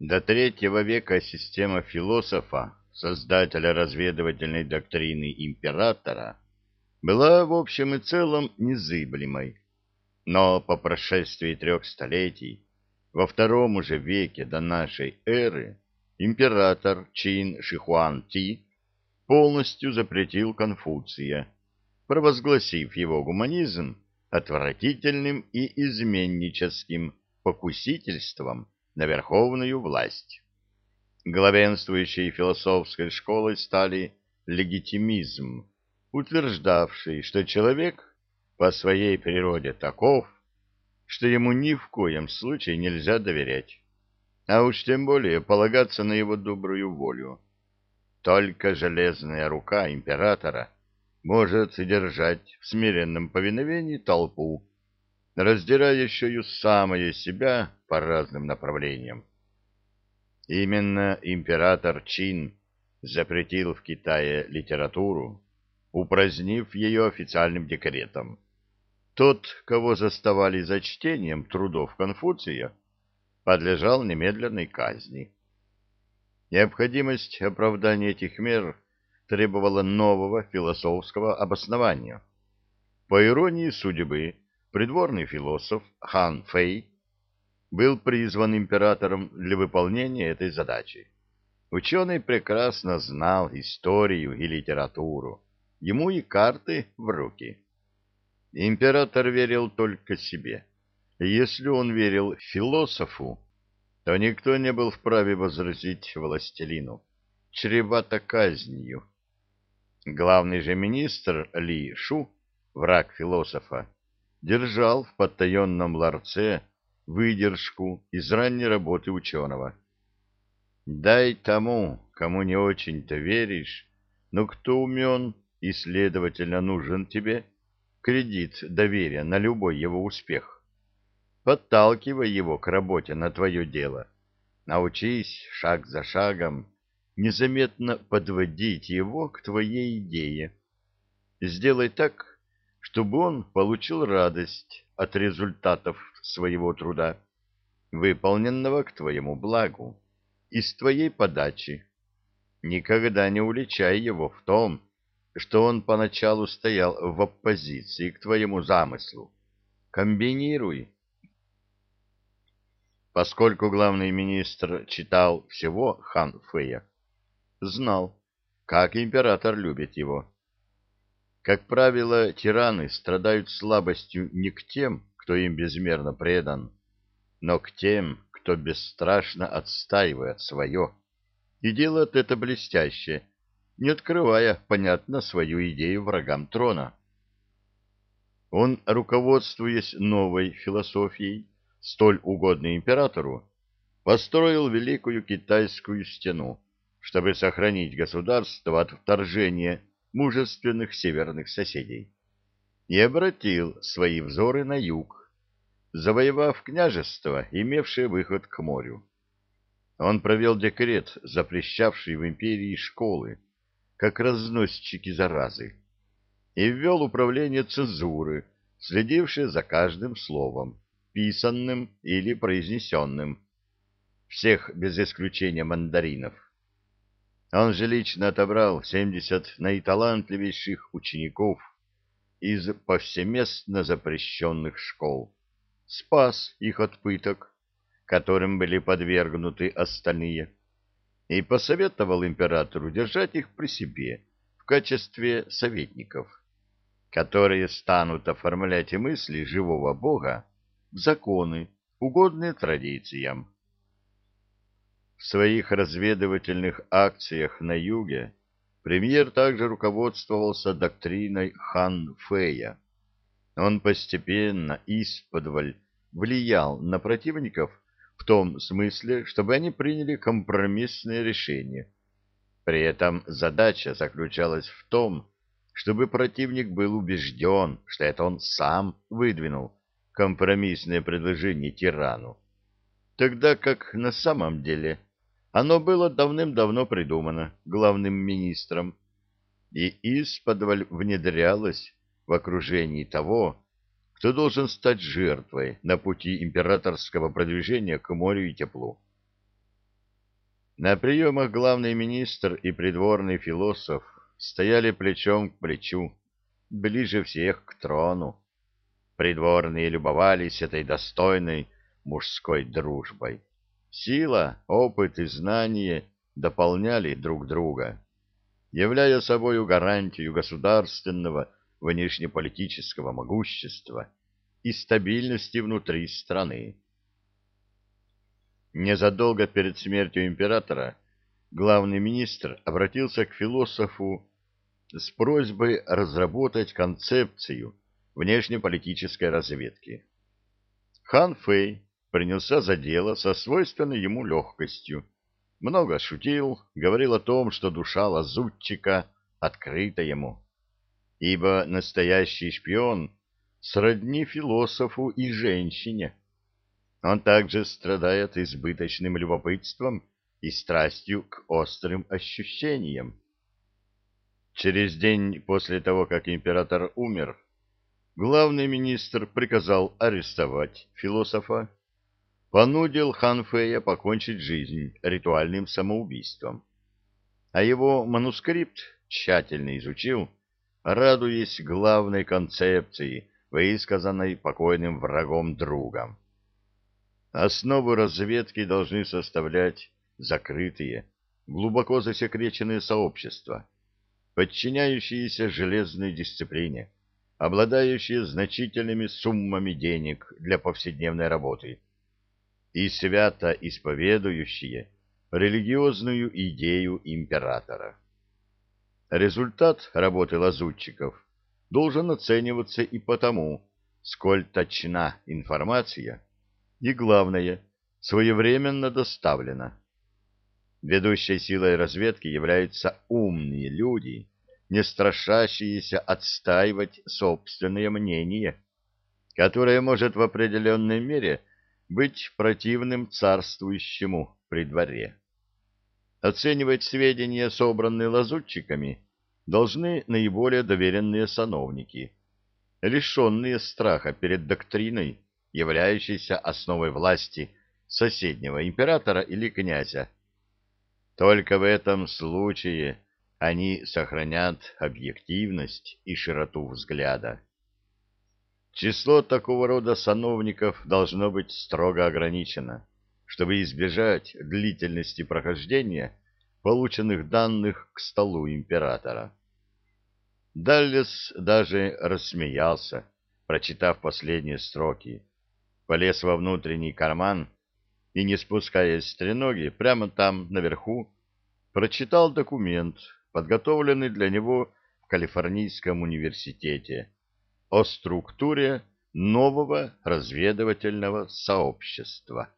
До третьего века система философа, создателя разведывательной доктрины императора, была в общем и целом незыблемой. Но по прошествии трех столетий, во втором уже веке до нашей эры, император Чин Шихуан Ти полностью запретил Конфуция, провозгласив его гуманизм отвратительным и изменническим покусительством на верховную власть. Главенствующей философской школой стали легитимизм, утверждавший, что человек по своей природе таков, что ему ни в коем случае нельзя доверять, а уж тем более полагаться на его добрую волю. Только железная рука императора может содержать в смиренном повиновении толпу, раздирающую самое себя по разным направлениям. Именно император Чин запретил в Китае литературу, упразднив ее официальным декретом. Тот, кого заставали за чтением трудов Конфуция, подлежал немедленной казни. Необходимость оправдания этих мер требовала нового философского обоснования. По иронии судьбы, придворный философ Хан Фэй был призван императором для выполнения этой задачи. Ученый прекрасно знал историю и литературу, ему и карты в руки. Император верил только себе. Если он верил философу, то никто не был вправе возразить властелину. Чревато казнью. Главный же министр Ли Шу, враг философа, держал в подтаенном ларце выдержку из ранней работы ученого. Дай тому, кому не очень-то веришь, но кто умен и, следовательно, нужен тебе, кредит доверия на любой его успех. Подталкивай его к работе на твое дело. Научись шаг за шагом незаметно подводить его к твоей идее. Сделай так, чтобы он получил радость от результатов своего труда, выполненного к твоему благу, из твоей подачи. Никогда не уличай его в том, что он поначалу стоял в оппозиции к твоему замыслу. Комбинируй. Поскольку главный министр читал всего Хан Фэя, знал, как император любит его. Как правило, тираны страдают слабостью не к тем, кто им безмерно предан, но к тем, кто бесстрашно отстаивает свое, и делает это блестяще, не открывая, понятно, свою идею врагам трона. Он, руководствуясь новой философией, столь угодной императору, построил Великую Китайскую стену, чтобы сохранить государство от вторжения мужественных северных соседей, и обратил свои взоры на юг, завоевав княжество, имевшее выход к морю. Он провел декрет, запрещавший в империи школы, как разносчики заразы, и ввел управление цензуры, следившее за каждым словом, писанным или произнесенным, всех без исключения мандаринов. Он же лично отобрал 70 наиталантливейших учеников из повсеместно запрещенных школ, спас их от пыток, которым были подвергнуты остальные, и посоветовал императору держать их при себе в качестве советников, которые станут оформлять мысли живого бога в законы, угодные традициям. В своих разведывательных акциях на юге премьер также руководствовался доктриной Хан Фэя. Он постепенно исподволь влиял на противников в том смысле, чтобы они приняли компромиссное решение. При этом задача заключалась в том, чтобы противник был убежден, что это он сам выдвинул компромиссное предложение тирану, тогда как на самом деле оно было давным-давно придумано главным министром и исподволь внедрялось в окружении того, кто должен стать жертвой на пути императорского продвижения к морю и теплу. На приемах главный министр и придворный философ стояли плечом к плечу, ближе всех к трону. Придворные любовались этой достойной мужской дружбой. Сила, опыт и знание дополняли друг друга, являя собою гарантию государственного внешнеполитического могущества и стабильности внутри страны. Незадолго перед смертью императора главный министр обратился к философу с просьбой разработать концепцию внешнеполитической разведки. Хан Фэй принялся за дело со свойственной ему легкостью. Много шутил, говорил о том, что душа лазутчика открыта ему, ибо настоящий шпион сродни философу и женщине. Он также страдает избыточным любопытством и страстью к острым ощущениям. Через день после того, как император умер, главный министр приказал арестовать философа, понудил Ханфея покончить жизнь ритуальным самоубийством. А его манускрипт тщательно изучил, радуясь главной концепции, высказанной покойным врагом-другом. Основу разведки должны составлять закрытые, глубоко засекреченные сообщества, подчиняющиеся железной дисциплине, обладающие значительными суммами денег для повседневной работы и свято исповедующие религиозную идею императора. Результат работы лазутчиков должен оцениваться и потому, сколь точна информация и, главное, своевременно доставлена. Ведущей силой разведки являются умные люди, не страшащиеся отстаивать собственное мнение, которое может в определенной мере быть противным царствующему при дворе. Оценивать сведения, собранные лазутчиками, должны наиболее доверенные сановники, лишенные страха перед доктриной, являющейся основой власти соседнего императора или князя. Только в этом случае они сохранят объективность и широту взгляда. Число такого рода сановников должно быть строго ограничено, чтобы избежать длительности прохождения полученных данных к столу императора. Даллес даже рассмеялся, прочитав последние строки, полез во внутренний карман и, не спускаясь с треноги, прямо там, наверху, прочитал документ, подготовленный для него в Калифорнийском университете, о структуре нового разведывательного сообщества.